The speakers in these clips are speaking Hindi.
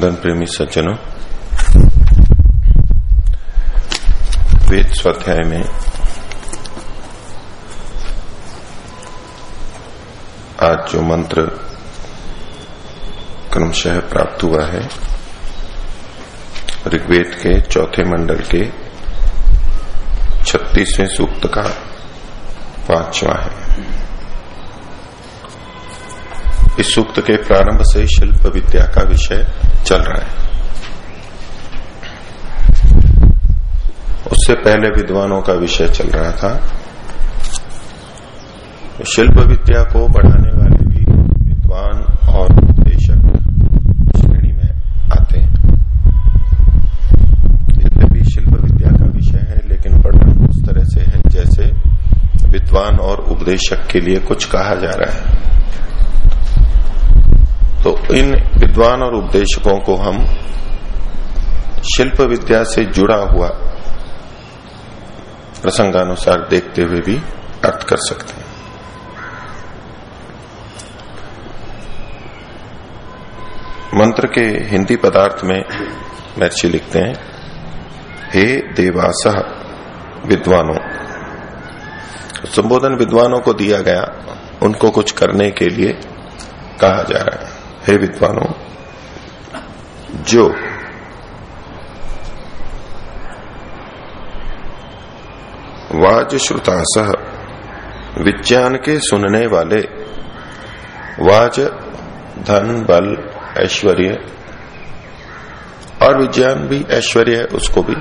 धन प्रेमी सज्जनों वेद स्वाध्याय में आज जो मंत्र क्रमशः प्राप्त हुआ है, ऋग्वेद के चौथे मंडल के छत्तीसवें सूक्त का पांचवा है। इस सूक्त के प्रारंभ से शिल्प विद्या का विषय चल रहा है। उससे पहले विद्वानों का विषय चल रहा था। शिल्प विद्या को बढ़ाने वाले भी विद्वान और उपदेशक श्रेणी में आते हैं। यद्यपि शिल्प विद्या का विषय है, लेकिन पढ़ना उस तरह से है जैसे विद्वान और उपदेशक के लिए कुछ कहा जा रहा है। इन विद्वान और उपदेशकों को हम शिल्प विद्या से जुड़ा हुआ प्रसंगानुसार देखते हुए भी अर्थ कर सकते हैं। मंत्र के हिंदी पदार्थ में महर्षि लिखते हैं, हे देवास विद्वानों, संबोधन विद्वानों को दिया गया, उनको कुछ करने के लिए कहा जा रहा है। हे विद्वानों, जो वाज श्रुतास विज्ञान के सुनने वाले वाज धन, बल, ऐश्वर्य और विज्ञान भी ऐश्वर्य है, उसको भी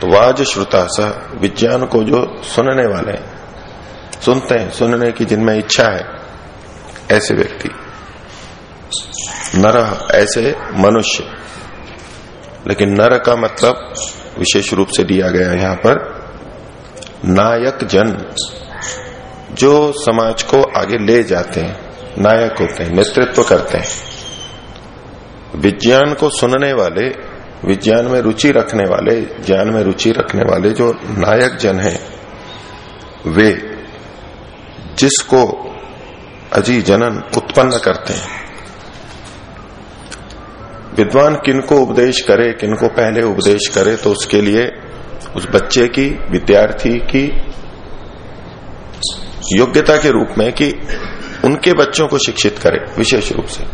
तो वाज श्रुतास विज्ञान को जो सुनने वाले हैं सुनते हैं, सुनने की जिनमें इच्छा है, ऐसे व्यक्ति। नर ऐसे मनुष्य। लेकिन नर का मतलब विशेष रूप से दिया गया यहाँ पर, नायक जन, जो समाज को आगे ले जाते हैं, नायक होते हैं, नेतृत्व करते हैं। विज्ञान को सुनने वाले, विज्ञान में रुचि रखने वाले, ज्ञान में रुचि रखने वाले जो नायक जन हैं, वे जिसको अजी जनन उत्पन्न करते हैं। विद्वान किनको उपदेश करे, किनको पहले उपदेश करे तो उसके लिए उस बच्चे की, विद्यार्थी की योग्यता के रूप में कि उनके बच्चों को शिक्षित करे, विशेष रूप से।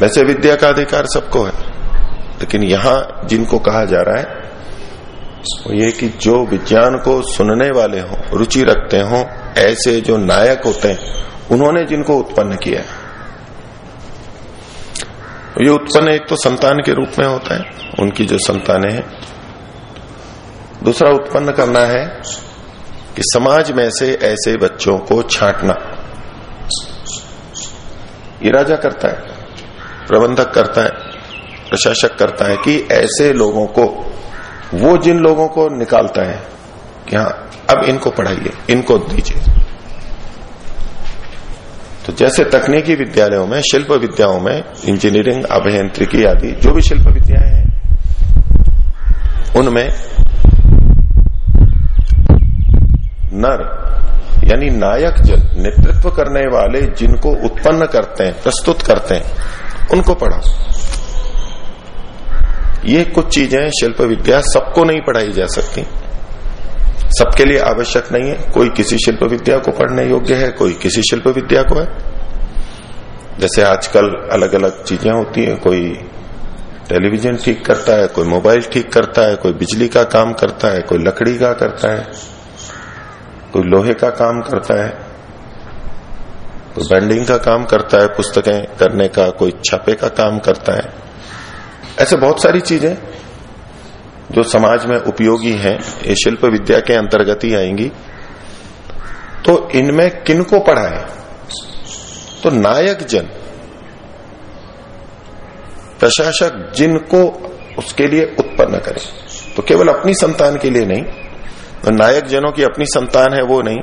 वैसे विद्या का अधिकार सबको है, लेकिन यहाँ जिनको कहा जा रहा है, वो ये कि जो विज्ञान को सुनने वाले हों, रुचि रखते हों, ऐसे जो नायक होते हैं, उन्होंने जिनको उत्पन्न किया है। ये उत्पन्न एक तो संतान के रूप में होता है, उनकी जो संतानें हैं। दूसरा उत्पन्न करना है कि समाज में से ऐसे बच्चों को छांटना। ये राजा करता है, प्रबंधक करता है, प्रशासक करता है कि ऐसे लोगों को, वो जिन लोगों को निकालता है कि हाँ अब इनको पढ़ाइए, इनको दीजिए। तो जैसे तकनीकी विद्यालयों में शिल्प विद्याओं में, इंजीनियरिंग, अभियंत्रिकी आदि, जो भी शिल्प विद्याएँ हैं, उनमें नर, यानी नायक जन, नेतृत्व करने वाले जिनको उत्पन्न करते हैं, प्रस्तुत करते हैं, उनको पढ़ा ये कुछ चीज़ें शिल्प विद्या सबको नहीं पढ़ाई जा सकती। सबके लिए आवश्यक नहीं है। कोई किसी शिल्प विद्या को पढ़ने योग्य है, कोई किसी शिल्प विद्या को है। जैसे आजकल अलग अलग चीज़ें होती है। कोई टेलीविज़न ठीक करता है, कोई मोबाइल ठीक करता है, कोई बिजली का काम करता है, कोई लकड़ी का करता है, कोई लोहे का काम करता है, कोई बैंडिंग का काम करता है, पुस्तकें करने का, कोई छापे का काम करता है। ऐसे बहुत सारी चीज़ें। जो समाज में उपयोगी हैं, ये शिल्प विद्या के अंतर्गत ही आएँगी। तो इनमें किनको पढ़ाए? तो नायक जन। प्रशासक जिनको उसके लिए उत्पन्न करे। तो केवल अपनी संतान के लिए नहीं तो नायक जनों की अपनी संतान है वो नहीं।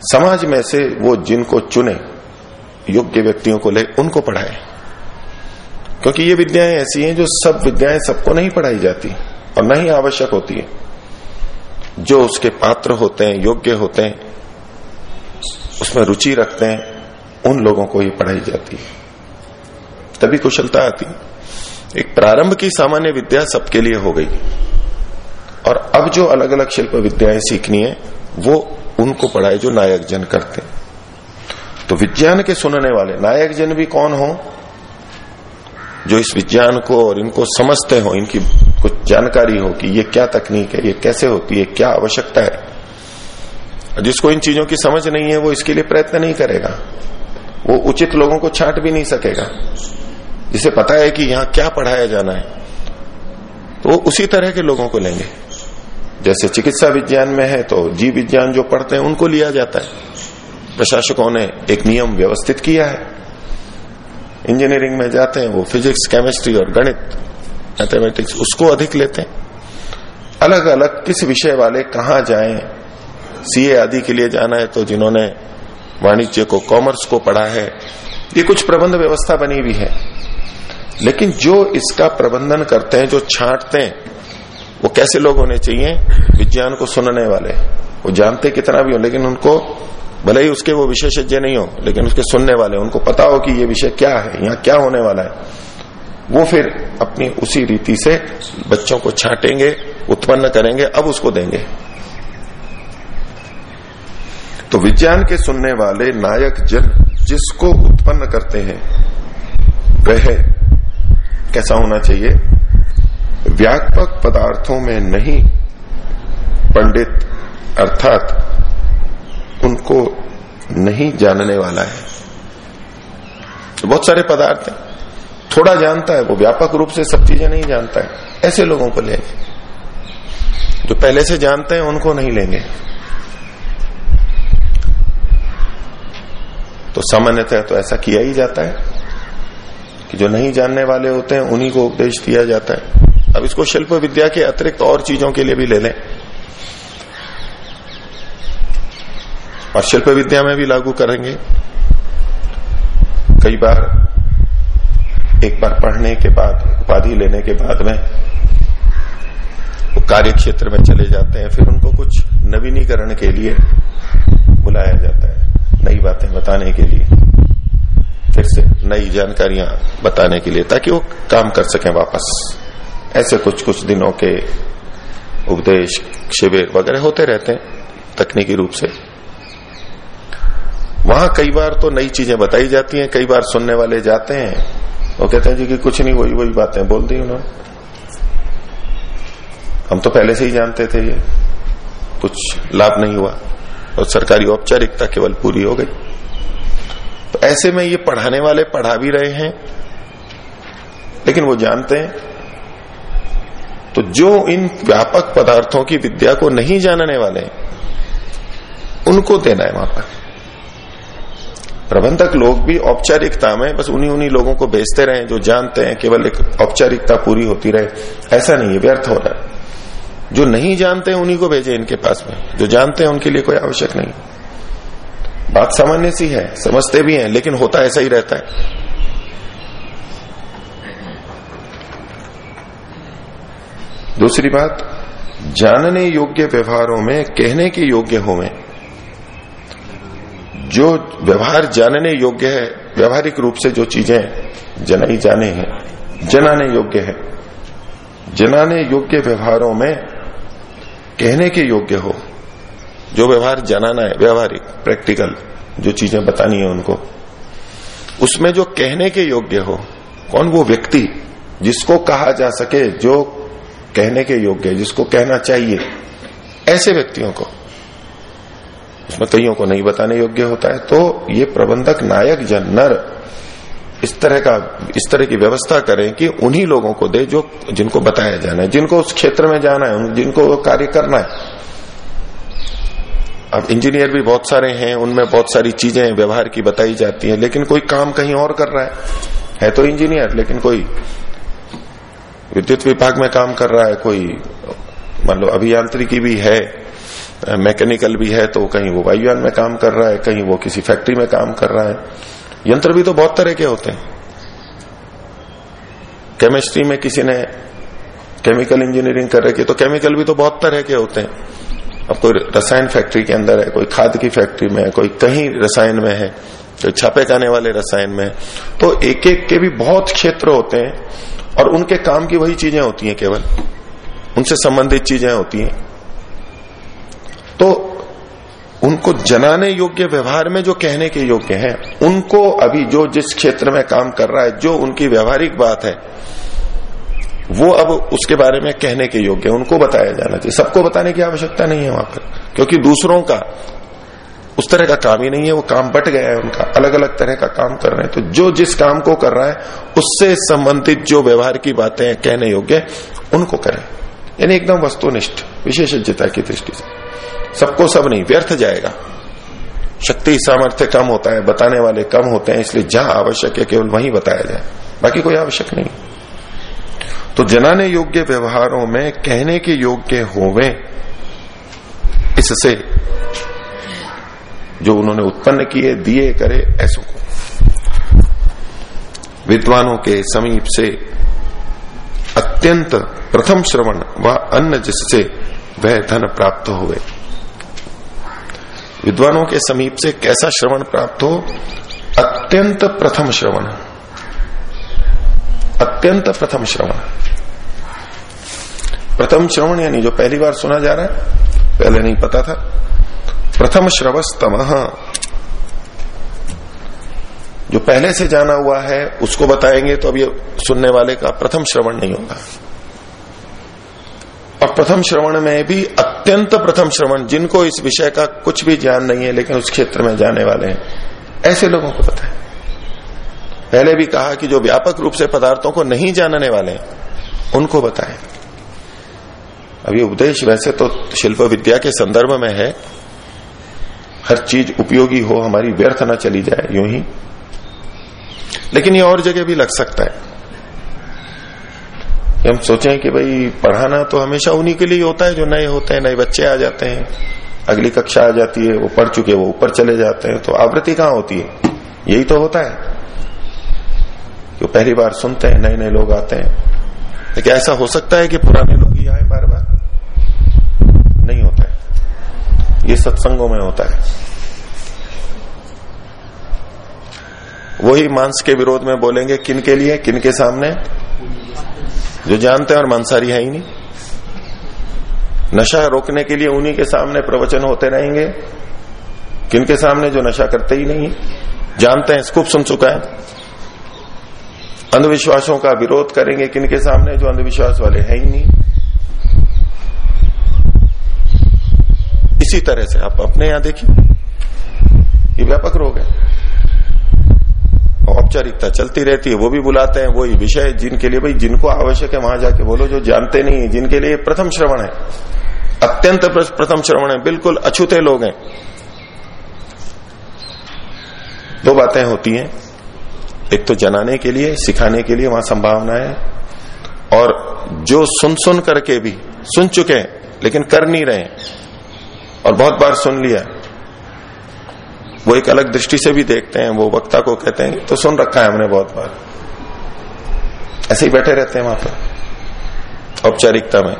समाज में से वो जिनको चुने, योग्य व्यक्तियों को ले, उनको पढ़ाए। क्योंकि ये विद्याएँ ऐसी हैं जो सब विद्याएँ सबको नहीं पढ़ाई जाती। और न ही आवश्यक होती है। जो उसके पात्र होते हैं, योग्य होते हैं, उसमें रुचि रखते हैं, उन लोगों को ही पढ़ाई जाती है। तभी कुशलता आती एक प्रारंभ की सामान्य विद्या सबके लिए हो गई। और अब जो अलग अलग शिल्प विद्याएँ सीखनी है, वो उनको पढ़ाए जो नायक जन करते तो विज्ञान के सुनने वाले नायक जन भी कौन हो? जो इस विज्ञान को और इनको समझते हो, इनकी कुछ जानकारी हो कि ये क्या तकनीक है, ये कैसे होती है, क्या आवश्यकता है। जिसको इन चीज़ों की समझ नहीं है, वो इसके लिए प्रयत्न नहीं करेगा। वो उचित लोगों को छांट भी नहीं सकेगा। जिसे पता है कि यहाँ क्या पढ़ाया जाना है तो वो उसी तरह के लोगों को लेंगे। जैसे चिकित्सा विज्ञान में है तो जीव विज्ञान जो पढ़ते हैं, उनको लिया जाता है। प्रशासकों ने एक नियम व्यवस्थित किया है। इंजीनियरिंग में जाते हैं, वो फिजिक्स, केमिस्ट्री और गणित, मैथमेटिक्स, उसको अधिक लेते हैं। अलग अलग किस विषय वाले कहा जाएँ, सीए आदि के लिए जाना है तो जिन्होंने वाणिज्य को, कॉमर्स को पढ़ा है, ये कुछ प्रबंध व्यवस्था बनी हुई है। लेकिन जो इसका प्रबंधन करते हैं, जो छांटते हैं, वो कैसे लोग होने चाहिए? विज्ञान को सुनने वाले। वो जानते कितना भी हो, लेकिन उनको भले ही उसके वो विशेषज्ञ नहीं हो, लेकिन उसके सुनने वाले, उनको पता हो कि ये विषय क्या है, यहाँ क्या होने वाला है। वो फिर अपनी उसी रीति से बच्चों को छाटेंगे, उत्पन्न करेंगे, अब उसको देंगे। तो विज्ञान के सुनने वाले नायक जन जिसको उत्पन्न करते हैं, वह कैसा होना चाहिए? व्यापक पदार्थों में नहीं, पंडित अर्थात उनको नहीं जानने वाला है। तो बहुत सारे पदार्थ हैं। थोड़ा जानता है, वो व्यापक रूप से सब चीज़ें नहीं जानता है। ऐसे लोगों को लेंगे जो पहले से जानते हैं, उनको नहीं लेंगे। तो सामान्यतः तो ऐसा किया ही जाता है कि जो नहीं जानने वाले होते हैं, उन्हीं को उपदेश दिया जाता है। अब इसको शिल्प विद्या के अतिरिक्त और चीज़ों के लिए भी ले लें। और शिल्प विद्या में भी लागू करेंगे। कई बार एक बार पढ़ने के बाद, उपाधि लेने के बाद में वो कार्य क्षेत्र में चले जाते हैं, फिर उनको कुछ नवीनीकरण के लिए बुलाया जाता है, नई बातें बताने के लिए। फिर से नई जानकारियाँ बताने के लिए, ताकि वो काम कर सकें वापस। ऐसे कुछ कुछ दिनों के उपदेश, शिविर वगैरह होते रहते हैं, तकनीकी रूप से। वहाँ कई बार तो नई चीज़ें बताई जाती हैं, कई बार सुनने वाले जाते हैं। वो कहते हैं जी कि कुछ नहीं, वही वही बातें बोल दी उन्होंने। हम तो पहले से ही जानते थे ये। कुछ लाभ नहीं हुआ। और सरकारी औपचारिकता केवल पूरी हो गई। तो ऐसे में ये पढ़ाने वाले पढ़ा भी रहे हैं, लेकिन वो जानते हैं। तो जो इन व्यापक पदार्थों की विद्या को नहीं जानने वाले उनको देना है वहाँ पर। प्रबंधक लोग भी औपचारिकता में बस उन्हीं उन्हीं लोगों को भेजते रहे, जो जानते हैं केवल एक औपचारिकता पूरी होती रहे। ऐसा नहीं है, व्यर्थ हो रहा है। जो नहीं जानते हैं, उन्हीं को भेजे इनके पास में। जो जानते हैं, उनके लिए कोई आवश्यक नहीं। बात सामान्य सी है, समझते भी हैं, लेकिन होता ऐसा ही रहता है। दूसरी बात, जानने योग्य व्यवहारों में, कहने के योग्य होवे जो व्यवहार जानने योग्य है, व्यवहारिक रूप से जो चीज़ें जनाई जाने हैं, जनाने योग्य है। जनाने योग्य व्यवहारों में कहने के योग्य हो। जो व्यवहार जनाना है, व्यवहारिक, प्रैक्टिकल, जो चीज़ें बतानी है उनको, उसमें जो कहने के योग्य हो, कौन वो व्यक्ति जिसको कहा जा सके, जो कहने के योग्य जिसको कहना चाहिए, ऐसे व्यक्तियों को उसमें कईयों को नहीं बताने योग्य होता है। तो ये प्रबंधक, नायक जन नर इस तरह का, इस तरह की व्यवस्था करें कि उन्हीं लोगों को दे जो, जिनको बताया जाना है, जिनको उस क्षेत्र में जाना है जिनको कार्य करना है। अब इंजीनियर भी बहुत सारे हैं, उनमें बहुत सारी चीज़ें, व्यवहार की बताई जाती हैं, लेकिन कोई काम कहीं और कर रहा है। है तो इंजीनियर, लेकिन कोई विद्युत विभाग में काम कर रहा है, कोई, मान लो अभियांत्रिकी भी है मैकेनिकल भी है तो कहीं वो वायुयान में काम कर रहा है, कहीं वो किसी फैक्ट्री में काम कर रहा है। यंत्र भी तो बहुत तरह के होते हैं। केमिस्ट्री में किसी ने केमिकल इंजीनियरिंग कर रखी है तो केमिकल भी तो बहुत तरह के होते हैं। अब कोई रसायन फैक्ट्री के अंदर है, कोई खाद की फैक्ट्री में है, कोई कहीं रसायन में है तो छापे खाने वाले रसायन में है तो एक एक के भी बहुत क्षेत्र होते हैं, और उनके काम की वही चीज़ें होती हैं केवल। उनसे संबंधित चीज़ें होती हैं। तो उनको जनाने योग्य व्यवहार में जो कहने के योग्य हैं, उनको अभी जो जिस क्षेत्र में काम कर रहा है, जो उनकी व्यवहारिक बात है, वो अब उसके बारे में कहने के योग्य उनको बताया जाना चाहिए। सबको बताने की आवश्यकता नहीं है वहाँ पर, क्योंकि दूसरों का उस तरह का काम ही नहीं है, वो काम बट गया है उनका अलग अलग तरह का काम कर रहे हैं। तो जो जिस काम को कर रहा है, उससे संबंधित जो व्यवहार की बातें कहने योग्य उनको करें। यानी एकदम वस्तुनिष्ठ, विशेषज्ञता की दृष्टि से। सबको सब नहीं, व्यर्थ जाएगा। शक्ति सामर्थ्य कम होता है, बताने वाले कम होते हैं, इसलिए जहाँ आवश्यक है केवल वहीं बताया जाए। बाकी कोई आवश्यक नहीं। तो जनाने योग्य व्यवहारों में कहने के योग्य होवे, इससे जो उन्होंने उत्पन्न किए, दिए, करे, ऐसों को। विद्वानों के समीप से अत्यंत प्रथम श्रवण व अन्न जिससे वह धन प्राप्त हुए विद्वानों के समीप से कैसा श्रवण प्राप्त हो? अत्यंत प्रथम श्रवण। अत्यंत प्रथम श्रवण। प्रथम श्रवण यानी जो पहली बार सुना जा रहा है, पहले नहीं पता था। प्रथम श्रवस्तम। जो पहले से जाना हुआ है, उसको बताएँगे तो अब ये सुनने वाले का प्रथम श्रवण नहीं होगा। और प्रथम श्रवण में भी अत्यंत प्रथम श्रवण, जिनको इस विषय का कुछ भी ज्ञान नहीं है, लेकिन उस क्षेत्र में जाने वाले हैं। ऐसे लोगों को पता है। पहले भी कहा कि जो व्यापक रूप से पदार्थों को नहीं जानने वाले हैं, उनको बताएँ। अब ये उपदेश वैसे तो शिल्प विद्या के संदर्भ में है। हर चीज़ उपयोगी हो, हमारी व्यर्थ ना चली जाए, यूँ ही। लेकिन ये और जगह भी लग सकता है। हम सोचें कि भाई, पढ़ाना तो हमेशा उन्हीं के लिए होता है जो नए होते हैं, नए बच्चे आ जाते हैं। अगली कक्षा आ जाती है, वो पढ़ चुके वो ऊपर चले जाते हैं तो आवृत्ति कहाँ होती है? यही तो होता है। जो पहली बार सुनते हैं नए नए लोग आते हैं। लेकिन ऐसा हो सकता है कि पुराने लोग ही आए बार बार नहीं होता है। ये सत्संगों में होता है। वही मांस के विरोध में बोलेंगे, किन के लिए, किन के सामने? जो जानते हैं और मांसारी है ही नहीं। नशा रोकने के लिए उन्हीं के सामने प्रवचन होते रहेंगे। किन के सामने जो नशा करते ही नहीं। जानते हैं स्कूप सुन चुका है। अंधविश्वासों का विरोध करेंगे किन के सामने जो अंधविश्वास वाले हैं ही नहीं। इसी तरह से आप अपने यहाँ देखिए। ये व्यापक रोग है। औपचारिकता चलती रहती है, वो भी बुलाते हैं, वही विषय जिनके लिए भाई, जिनको आवश्यक है वहाँ जाके बोलो जो जानते नहीं है, जिनके लिए प्रथम श्रवण है। अत्यंत प्रथम श्रवण है, बिल्कुल अछूते लोग हैं। दो बातें होती हैं। एक तो जनाने के लिए, सिखाने के लिए वहाँ संभावना है, और जो सुन सुन करके भी, सुन चुके हैं, लेकिन कर नहीं रहे और बहुत बार सुन लिया। वो एक अलग दृष्टि से भी देखते हैं, वो वक्ता को कहते हैं तो सुन रखा है हमने बहुत बार। ऐसे ही बैठे रहते हैं वहाँ पर, औपचारिकता में।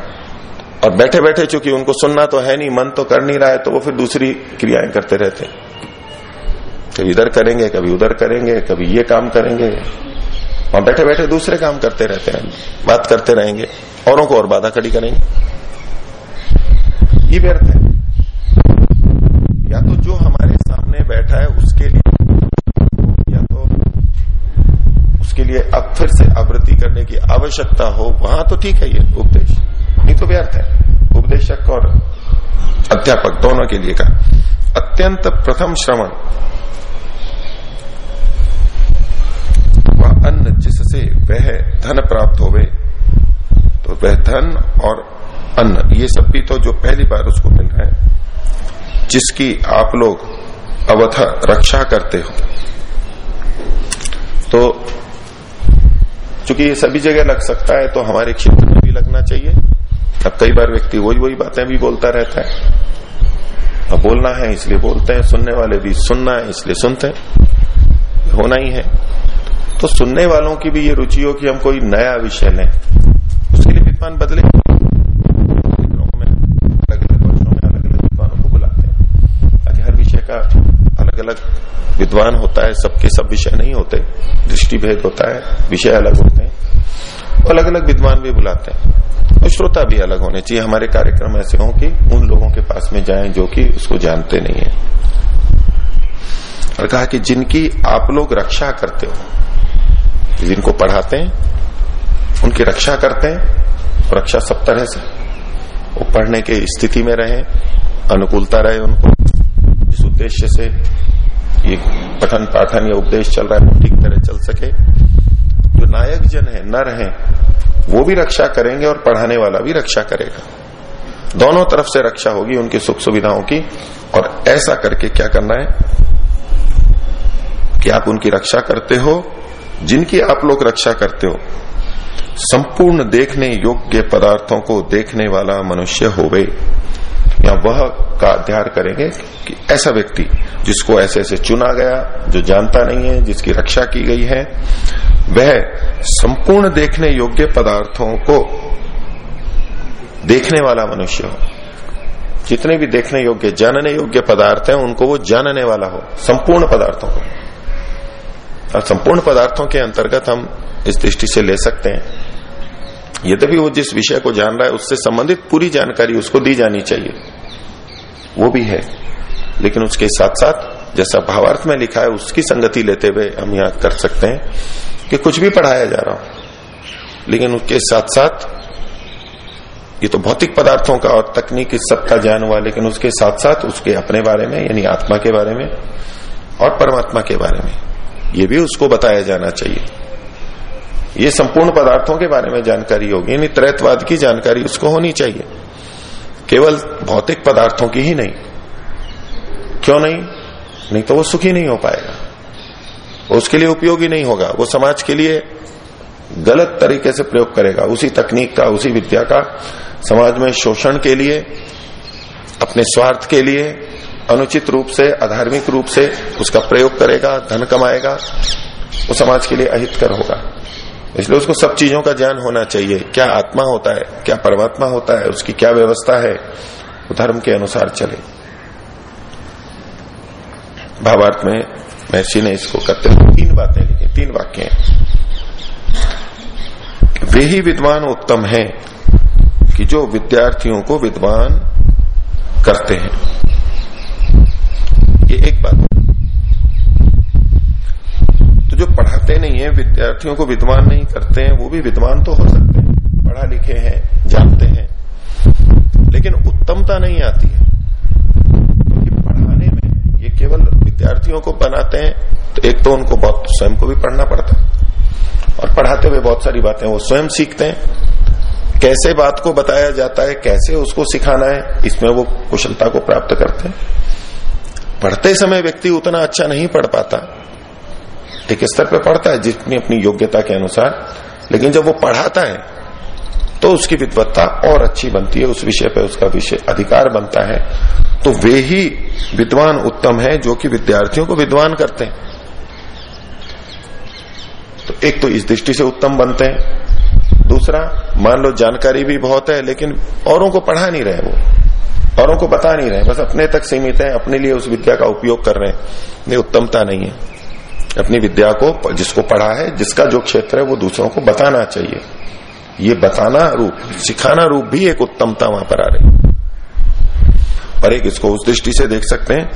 और बैठे बैठे चूँकि उनको सुनना तो है नहीं, मन तो कर नहीं रहा है तो वो फिर दूसरी क्रियाएँ करते रहते हैं। कभी इधर करेंगे, कभी उधर करेंगे, कभी ये काम करेंगे। और बैठे बैठे दूसरे काम करते रहते हैं, बात करते रहेंगे, औरों को और बाधा खड़ी करेंगे। ये व्यर्थ है या तो जो हमारे सामने बैठा है, उसके लिए या तो उसके लिए अब फिर से आवृत्ति करने की आवश्यकता हो, वहाँ तो ठीक है ये उपदेश। नहीं तो व्यर्थ है। उपदेशक और अध्यापक दोनों के लिए का अत्यंत प्रथम श्रवण। वह अन्न जिससे वह धन प्राप्त होवे तो वह धन और अन्न, ये सब भी तो जो पहली बार उसको मिल रहा है, जिसकी आप लोग अवथ रक्षा करते हो। तो चूँकि ये सभी जगह लग सकता है तो हमारे क्षेत्र में भी लगना चाहिए। अब कई बार व्यक्ति वही वही बातें भी बोलता रहता है। अब बोलना है, इसलिए बोलते हैं, सुनने वाले भी सुनना है, इसलिए सुनते हैं। होना ही है। तो सुनने वालों की भी ये रुचि हो कि हम कोई नया विषय लें, उसके लिए विद्वान बदले अलग अलग वर्षों में अलग अलग विद्वानों होता है, सबके सब विषय नहीं होते। दृष्टि भेद होता है, विषय अलग होते हैं। अलग अलग विद्वान भी बुलाते हैं। और श्रोता भी अलग होने चाहिए। हमारे कार्यक्रम ऐसे हों कि उन लोगों के पास में जाएँ जो कि उसको जानते नहीं है। और कहा कि जिनकी आप लोग रक्षा करते हो, जिनको पढ़ाते हैं, उनकी रक्षा करते हैं रक्षा सब तरह से। वो पढ़ने के स्थिति में रहे, अनुकूलता रहे उनको जिस उद्देश्य से ये पठन पाठन या उपदेश चल रहा है, वो ठीक तरह चल सके। जो नायक जन है, नर है, वो भी रक्षा करेंगे और पढ़ाने वाला भी रक्षा करेगा। दोनों तरफ़ से रक्षा होगी उनकी सुख सुविधाओं की, और ऐसा करके क्या करना है? कि आप उनकी रक्षा करते हो, जिनकी आप लोग रक्षा करते हो, संपूर्ण देखने योग्य पदार्थों को देखने वाला मनुष्य होवे। या वह का अध्ययन करेंगे कि ऐसा व्यक्ति जिसको ऐसे ऐसे चुना गया, जो जानता नहीं है, जिसकी रक्षा की गई है, वह संपूर्ण देखने योग्य पदार्थों को देखने वाला मनुष्य हो। जितने भी देखने योग्य, जानने योग्य पदार्थ हैं, उनको वो जानने वाला हो, संपूर्ण पदार्थों को। और संपूर्ण पदार्थों के अंतर्गत हम इस दृष्टि से ले सकते हैं। यद्यपि वो जिस विषय को जान रहा है, उससे संबंधित पूरी जानकारी उसको दी जानी चाहिए। वो भी है। लेकिन उसके साथ साथ जैसा भावार्थ में लिखा है, उसकी संगति लेते हुए हम यहाँ कर सकते हैं कि कुछ भी पढ़ाया जा रहा हो। लेकिन उसके साथ साथ ये तो भौतिक पदार्थों का और तकनीक इस सब का ज्ञान हुआ, लेकिन उसके साथ साथ उसके अपने बारे में, यानी आत्मा के बारे में और परमात्मा के बारे में, ये भी उसको बताया जाना चाहिए। ये संपूर्ण पदार्थों के बारे में जानकारी होगी, यानी त्रैतवाद की जानकारी उसको होनी चाहिए। केवल भौतिक पदार्थों की ही नहीं। क्यों नहीं? नहीं तो वो सुखी नहीं हो पाएगा। उसके लिए उपयोगी नहीं होगा। वो समाज के लिए गलत तरीके से प्रयोग करेगा। उसी तकनीक का, उसी विद्या का, समाज में शोषण के लिए, अपने स्वार्थ के लिए अनुचित रूप से, अधार्मिक रूप से उसका प्रयोग करेगा, धन कमाएगा। वो समाज के लिए अहितकर होगा। इसलिए उसको सब चीज़ों का ज्ञान होना चाहिए। क्या आत्मा होता है, क्या परमात्मा होता है, उसकी क्या व्यवस्था है, वो धर्म के अनुसार चले। भावार्थ में महर्षि ने इसको करते हुए तीन बातें लिखी, तीन वाक्य हैं। वे ही विद्वान उत्तम है कि जो विद्यार्थियों को विद्वान करते हैं। ये एक बात तो पढ़ाते नहीं है, विद्यार्थियों को विद्वान नहीं करते हैं, वो भी विद्वान तो हो सकते हैं, पढ़ा लिखे हैं, जानते हैं। लेकिन उत्तमता नहीं आती है। क्योंकि तो पढ़ाने में ये केवल विद्यार्थियों को बनाते हैं तो एक तो उनको बहुत स्वयं को भी पढ़ना पड़ता है। और पढ़ाते हुए बहुत सारी बातें, वो स्वयं सीखते हैं। कैसे बात को बताया जाता है, कैसे उसको सिखाना है, इसमें वो कुशलता को प्राप्त करते हैं। पढ़ते समय व्यक्ति उतना अच्छा नहीं पढ़ पाता। एक स्तर पर पढ़ता है जितनी अपनी योग्यता के अनुसार, लेकिन जब वो पढ़ाता है तो उसकी विद्वत्ता और अच्छी बनती है, उस विषय पर उसका विषय अधिकार बनता है। तो वे ही विद्वान उत्तम है, जो कि विद्यार्थियों को विद्वान करते हैं। तो एक तो इस दृष्टि से उत्तम बनते हैं। दूसरा, मान लो जानकारी भी बहुत है, लेकिन औरों को पढ़ा नहीं रहे वो। औरों को बता नहीं रहे, बस अपने तक सीमित है, अपने लिए उस विद्या का उपयोग कर रहे हैं। ये उत्तमता नहीं है। अपनी विद्या को, जिसको पढ़ा है, जिसका जो क्षेत्र है, वो दूसरों को बताना चाहिए। ये बताना रूप, सिखाना रूप भी एक उत्तमता वहाँ पर आ रही और एक इसको उस दृष्टि से देख सकते हैं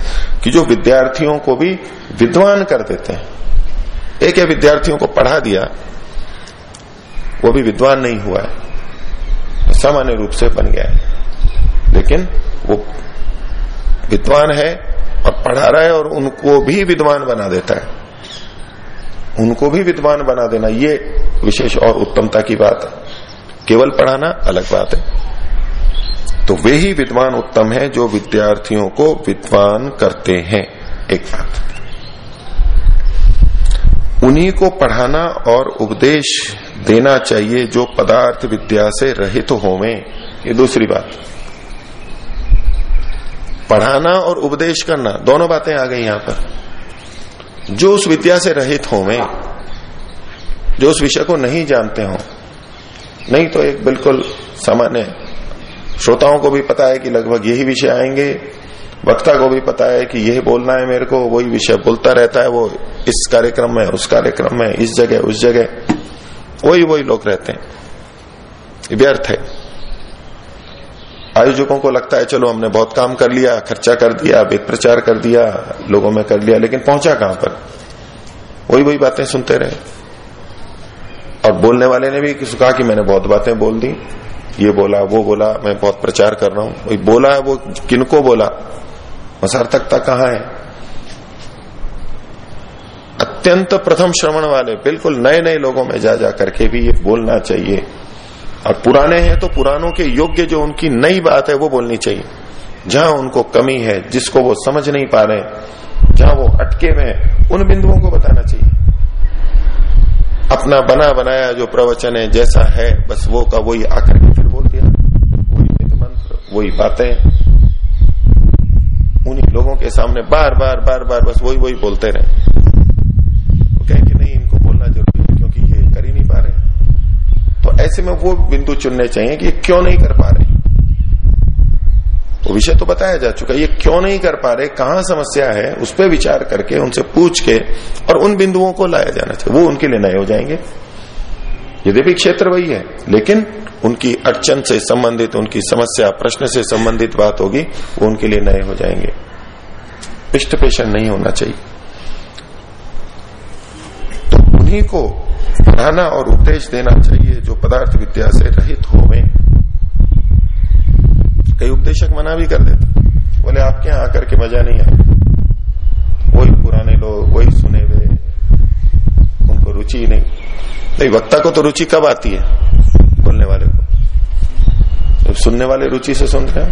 कि जो विद्यार्थियों को भी विद्वान कर देते हैं, एक या विद्यार्थियों को पढ़ा दिया, वो भी विद्वान नहीं हुआ है। सामान्य रूप से बन गया है। लेकिन वो विद्वान है और पढ़ा रहा है और उनको भी विद्वान बना देता है। उनको भी विद्वान बना देना, ये विशेष और उत्तमता की बात है। केवल पढ़ाना अलग बात है। तो वे ही विद्वान उत्तम है जो विद्यार्थियों को विद्वान करते हैं, एक बात। उन्हीं को पढ़ाना और उपदेश देना चाहिए जो पदार्थ विद्या से रहित तो होवे, ये दूसरी बात। पढ़ाना और उपदेश करना, दोनों बातें आ गई यहाँ पर। जो उस विद्या से रहित होवे, जो उस विषय को नहीं जानते हो, नहीं तो एक बिल्कुल सामान्य श्रोताओं को भी पता है कि लगभग यही विषय आएँगे, वक्ता को भी पता है कि यही बोलना है मेरे को, वही विषय बोलता रहता है, वो इस कार्यक्रम में, उस कार्यक्रम में, इस जगह, उस जगह, वही वही लोग रहते हैं। व्यर्थ है। आयोजकों को लगता है, चलो, हमने बहुत काम कर लिया, खर्चा कर दिया, वेद प्रचार कर दिया, लोगों में कर लिया, लेकिन पहुँचा कहाँ पर? वही वही बातें सुनते रहे। और बोलने वाले ने भी कहा कि मैंने बहुत बातें बोल दी, ये बोला, वो बोला, मैं बहुत प्रचार कर रहा हूँ। वही बोला है वो किनको बोला? सार्थकता कहाँ है? अत्यंत प्रथम श्रवण वाले, बिल्कुल नए नए लोगों में जा जा करके भी ये बोलना चाहिए। और पुराने हैं तो पुरानों के योग्य जो उनकी नई बात है वो बोलनी चाहिए। जहाँ उनको कमी है, जिसको वो समझ नहीं पा रहे, जहाँ वो अटके में उन बिंदुओं को बताना चाहिए। अपना बना बनाया जो प्रवचन है, जैसा है, बस वो का वही आकर के फिर बोल दिया। वही मंत्र, वही बातें। उन्हीं लोगों के सामने बार बार बार बार बस वही वही बोलते रहे वो कहें कि नहीं इनको बोलना ज़रूरी है क्योंकि ये कर ही नहीं पा रहे तो ऐसे में वो बिंदु चुनने चाहिए कि क्यों नहीं कर पा रहे? वो विषय तो बताया जा चुका ये क्यों नहीं कर पा रहे, कहाँ समस्या है, उस पर विचार करके, उनसे पूछ के, और उन बिंदुओं को लाया जाना चाहिए। वो उनके लिए नए हो जाएँगे। यद्यपि क्षेत्र वही है, लेकिन उनकी अड़चन से संबंधित, उनकी समस्या, प्रश्न से संबंधित बात होगी, वो उनके लिए नए हो जाएँगे। पिष्ट पेशन नहीं होना चाहिए। तो उन्हीं को पढ़ाना और उपदेश देना चाहिए जो पदार्थ विद्या से रहित हो कई उपदेशक मना भी कर देते। बोले, आपके यहाँ आकर के मज़ा नहीं आया वही पुराने लोग, वही सुने हुए। उनको रुचि नहीं। नहीं, वक्ता को तो रुचि कब आती है? बोलने वाले को। जब सुनने वाले रुचि से सुन रहे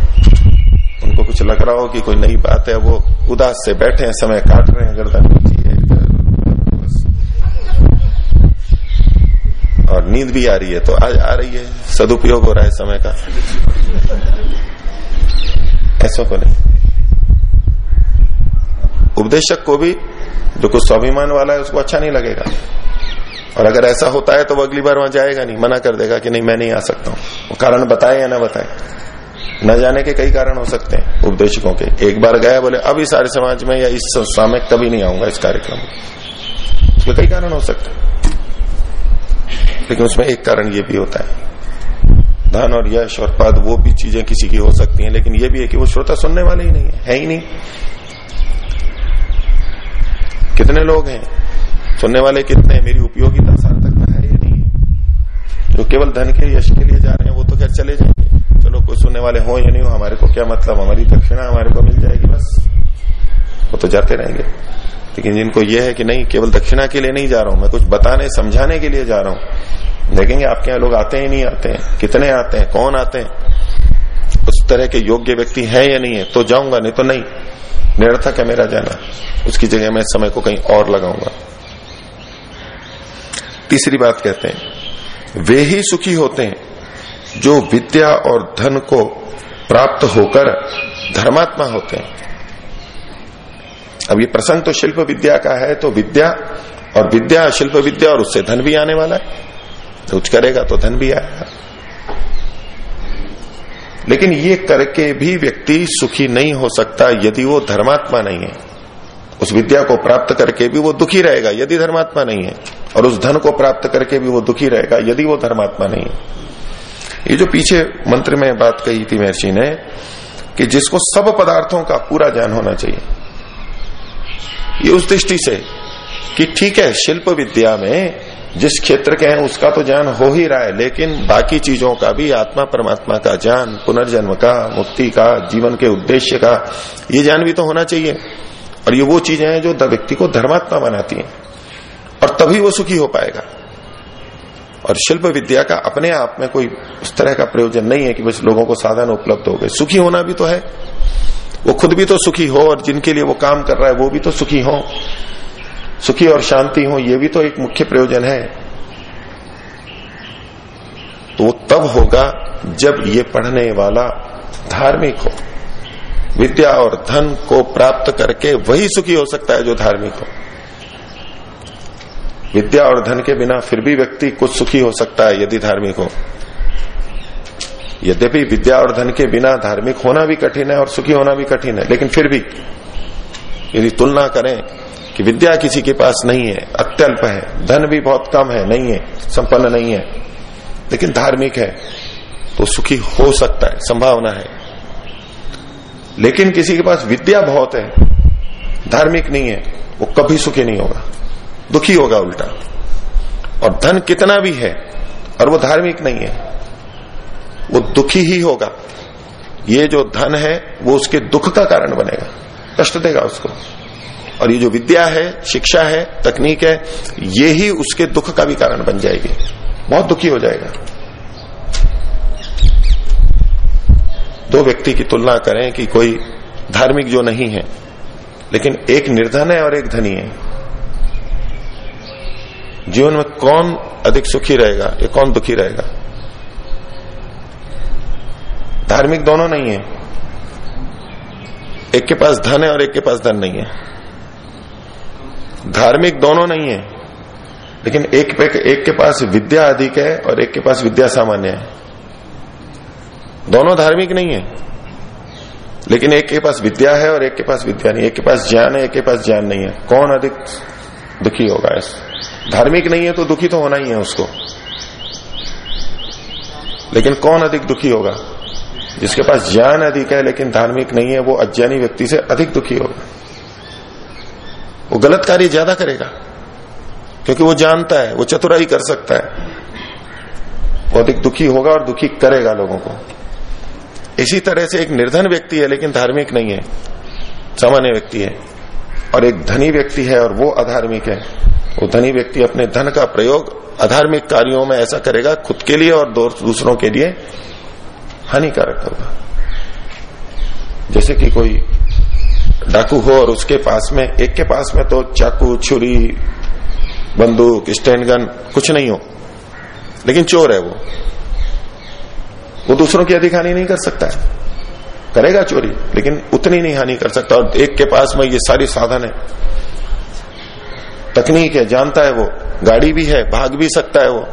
उनको कुछ लग रहा हो कि कोई नई बात है, वो उदास से बैठे हैं, समय काट रहे हैं, गर्दन रुचि है और नींद भी आ रही है तो आज आ रही है। सदुपयोग हो रहा है समय का। ऐसा को नहीं। उपदेशक को भी, जो कुछ स्वाभिमान वाला है, उसको अच्छा नहीं लगेगा। और अगर ऐसा होता है तो वो अगली बार वहाँ जाएगा नहीं, मना कर देगा कि नहीं, मैं नहीं आ सकता हूँ। कारण बताए या ना बताए? न जाने के कई कारण हो सकते हैं उपदेशकों के। एक बार गया, बोले इस आर्य समाज में या इस संस्था में कभी नहीं आऊँगा इस कार्यक्रम में। उसमें कई कारण हो सकते हैं। लेकिन उसमें एक कारण ये भी होता है। धन और यश और पद वो भी चीज़ें किसी की हो सकती हैं लेकिन ये भी है कि वो श्रोता सुनने वाले ही नहीं है, है ही नहीं। कितने लोग हैं? सुनने वाले कितने हैं? मेरी उपयोगिता सार्थकता है या नहीं। जो केवल धन के यश के लिए जा रहे हैं वो तो खैर चले जाएँगे। चलो कोई सुनने वाले हो या नहीं हो हमारे को क्या मतलब? हमारी दक्षिणा हमारे को मिल जाएगी बस। वो तो जाते रहेंगे। लेकिन जिनको यह है कि नहीं, केवल दक्षिणा के लिए नहीं जा रहा हूँ, मैं कुछ बताने, समझाने के लिए जा रहा हूँ। देखेंगे आपके यहाँ लोग आते हैं नहीं आते हैं, कितने आते हैं, कौन आते हैं, उस तरह के योग्य व्यक्ति है या नहीं है तो जाऊँगा, नहीं तो नहीं। निरर्थक है मेरा जाना? उसकी जगह मैं समय को कहीं और लगाऊँगा। तीसरी बात कहते हैं, वे ही सुखी होते हैं जो विद्या और धन को प्राप्त होकर धर्मात्मा होते हैं। अब ये प्रसंग तो शिल्प विद्या का है तो विद्या और विद्या, शिल्प विद्या और उससे धन भी आने वाला है। कुछ करेगा तो धन भी आएगा। लेकिन ये करके भी व्यक्ति सुखी नहीं हो सकता यदि वो धर्मात्मा नहीं है। उस विद्या को प्राप्त करके भी वो दुखी रहेगा यदि धर्मात्मा नहीं है। और उस धन को प्राप्त करके भी वो दुखी रहेगा यदि वो धर्मात्मा नहीं है। ये जो पीछे मंत्र में बात कही थी महर्षि ने कि जिसको सब पदार्थों का पूरा ज्ञान होना चाहिए ये उस दृष्टि से कि ठीक है, शिल्प विद्या में जिस क्षेत्र के हैं, उसका तो ज्ञान हो ही रहा है, लेकिन बाकी चीज़ों का भी, आत्मा, परमात्मा का ज्ञान, पुनर्जन्म का, मुक्ति का, जीवन के उद्देश्य का, ये ज्ञान भी तो होना चाहिए। और ये वो चीज़ें हैं जो व्यक्ति को धर्मात्मा बनाती हैं। और तभी वो सुखी हो पाएगा। और शिल्प विद्या का अपने आप में कोई उस तरह का प्रयोजन नहीं है कि बस लोगों को साधन उपलब्ध हो गए। सुखी होना भी तो है। वो खुद भी तो सुखी हो और जिनके लिए वो काम कर रहा है, वो भी तो सुखी हो। सुखी और शांति हो, ये भी तो एक मुख्य प्रयोजन है। तो वो तब होगा जब ये पढ़ने वाला धार्मिक हो। विद्या और धन को प्राप्त करके वही सुखी हो सकता है जो धार्मिक हो। विद्या और धन के बिना फिर भी व्यक्ति कुछ सुखी हो सकता है यदि धार्मिक हो। यद्यपि विद्या और धन के बिना धार्मिक होना भी कठिन है और सुखी होना भी कठिन है, लेकिन फिर भी यदि तुलना करें कि विद्या किसी के पास नहीं है, अत्यल्प है, धन भी बहुत कम है, नहीं है, संपन्न नहीं है, लेकिन धार्मिक है तो सुखी हो सकता है, संभावना है। लेकिन किसी के पास विद्या बहुत है, धार्मिक नहीं है, वो कभी सुखी नहीं होगा, दुखी होगा उल्टा। और धन कितना भी है, और वो धार्मिक नहीं है वो दुखी ही होगा। ये जो धन है, वो उसके दुख का कारण बनेगा। कष्ट देगा उसको। और ये जो विद्या है, शिक्षा है, तकनीक है, ये ही उसके दुख का भी कारण बन जाएगी। बहुत दुखी हो जाएगा। दो व्यक्ति की तुलना करें कि कोई धार्मिक जो नहीं है, लेकिन एक निर्धन है और एक धनी है। जीवन में कौन अधिक सुखी रहेगा, या कौन दुखी रहेगा? धार्मिक दोनों नहीं है। एक के पास धन है और एक के पास धन नहीं है। धार्मिक दोनों नहीं है। लेकिन एक पे, एक के पास विद्या अधिक है और एक के पास विद्या सामान्य है। दोनों धार्मिक नहीं है। लेकिन एक के पास विद्या है और एक के पास विद्या नहीं। एक के पास ज्ञान है, एक के पास ज्ञान नहीं है। कौन अधिक दुखी होगा इस? धार्मिक नहीं है तो दुखी तो होना ही है उसको। लेकिन कौन अधिक दुखी होगा? जिसके पास ज्ञान अधिक है लेकिन धार्मिक नहीं है, वो अज्ञानी व्यक्ति से अधिक दुखी होगा। वो गलत कार्य ज़्यादा करेगा, क्योंकि वो जानता है, वो चतुराई कर सकता है। वो अधिक दुखी होगा और दुखी करेगा लोगों को। इसी तरह से एक निर्धन व्यक्ति है, लेकिन धार्मिक नहीं है, सामान्य व्यक्ति है, और एक धनी व्यक्ति है, और वो अधार्मिक है। वो धनी व्यक्ति अपने धन का प्रयोग अधार्मिक कार्यों में ऐसा करेगा, खुद के लिए और दूसरों के लिए हानिकारक होगा। जैसे कि कोई डाकू हो और उसके पास में, एक के पास में तो चाकू, छुरी, बंदूक, स्टैंड गन, कुछ नहीं हो। लेकिन चोर है वो। वो दूसरों की अधिक हानि नहीं कर सकता है। करेगा चोरी, लेकिन उतनी नहीं हानि कर सकता। और एक के पास में ये सारी साधन है। तकनीक है, जानता है वो। गाड़ी भी है, भाग भी सकता है वो।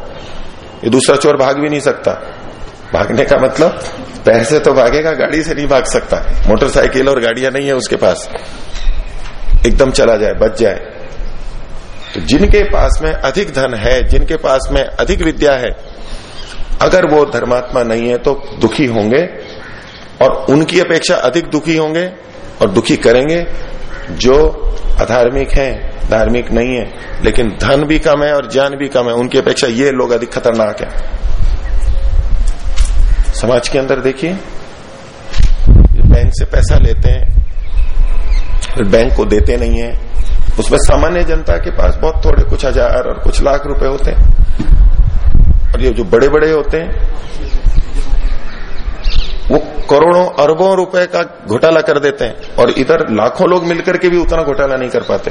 ये दूसरा चोर भाग भी नहीं सकता। भागने का मतलब पैर से तो भागेगा, गाड़ी से नहीं भाग सकता। मोटरसाइकिल और गाड़ियाँ नहीं है उसके पास। एकदम चला जाए, बच जाए। तो जिनके पास में अधिक धन है, जिनके पास में अधिक विद्या है, अगर वो धर्मात्मा नहीं है तो दुखी होंगे और उनकी अपेक्षा अधिक दुखी होंगे और दुखी करेंगे जो अधार्मिक हैं, धार्मिक नहीं है, लेकिन धन भी कम है और ज्ञान भी कम है, उनकी अपेक्षा ये लोग अधिक खतरनाक है। समाज के अंदर देखिए बैंक से पैसा लेते हैं, फिर बैंक को देते नहीं है। उसमें सामान्य जनता के पास बहुत थोड़े कुछ हज़ार और कुछ लाख रुपए होते हैं। और ये जो बड़े बड़े होते हैं, वो करोड़ों, अरबों रुपए का घोटाला कर देते हैं। और इधर लाखों लोग मिलकर के भी उतना घोटाला नहीं कर पाते।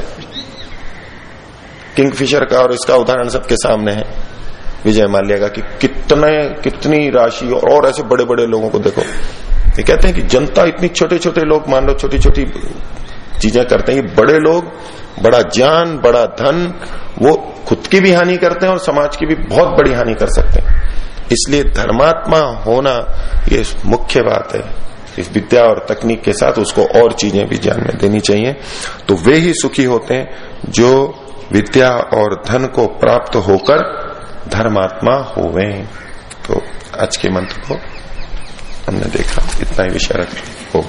किंगफिशर का और इसका उदाहरण सबके सामने है। विजय माल्या का कि कितने कितनी राशि और, और ऐसे बड़े बड़े लोगों को देखो। ये कहते हैं कि जनता इतनी छोटे छोटे लोग मान लो छोटी छोटी चीज़ें करते हैं ये बड़े लोग बड़ा ज्ञान बड़ा धन वो खुद की भी हानि करते हैं और समाज की भी बहुत बड़ी हानि कर सकते हैं। इसलिए धर्मात्मा होना ये मुख्य बात है। इस विद्या और तकनीक के साथ उसको और चीज़ें भी ज्ञान में देनी चाहिए। तो वे ही सुखी होते हैं जो विद्या और धन को प्राप्त होकर धर्मात्मा होवे तो आज के मंत्र को हमने देखा। इतना ही विषय रख। ओम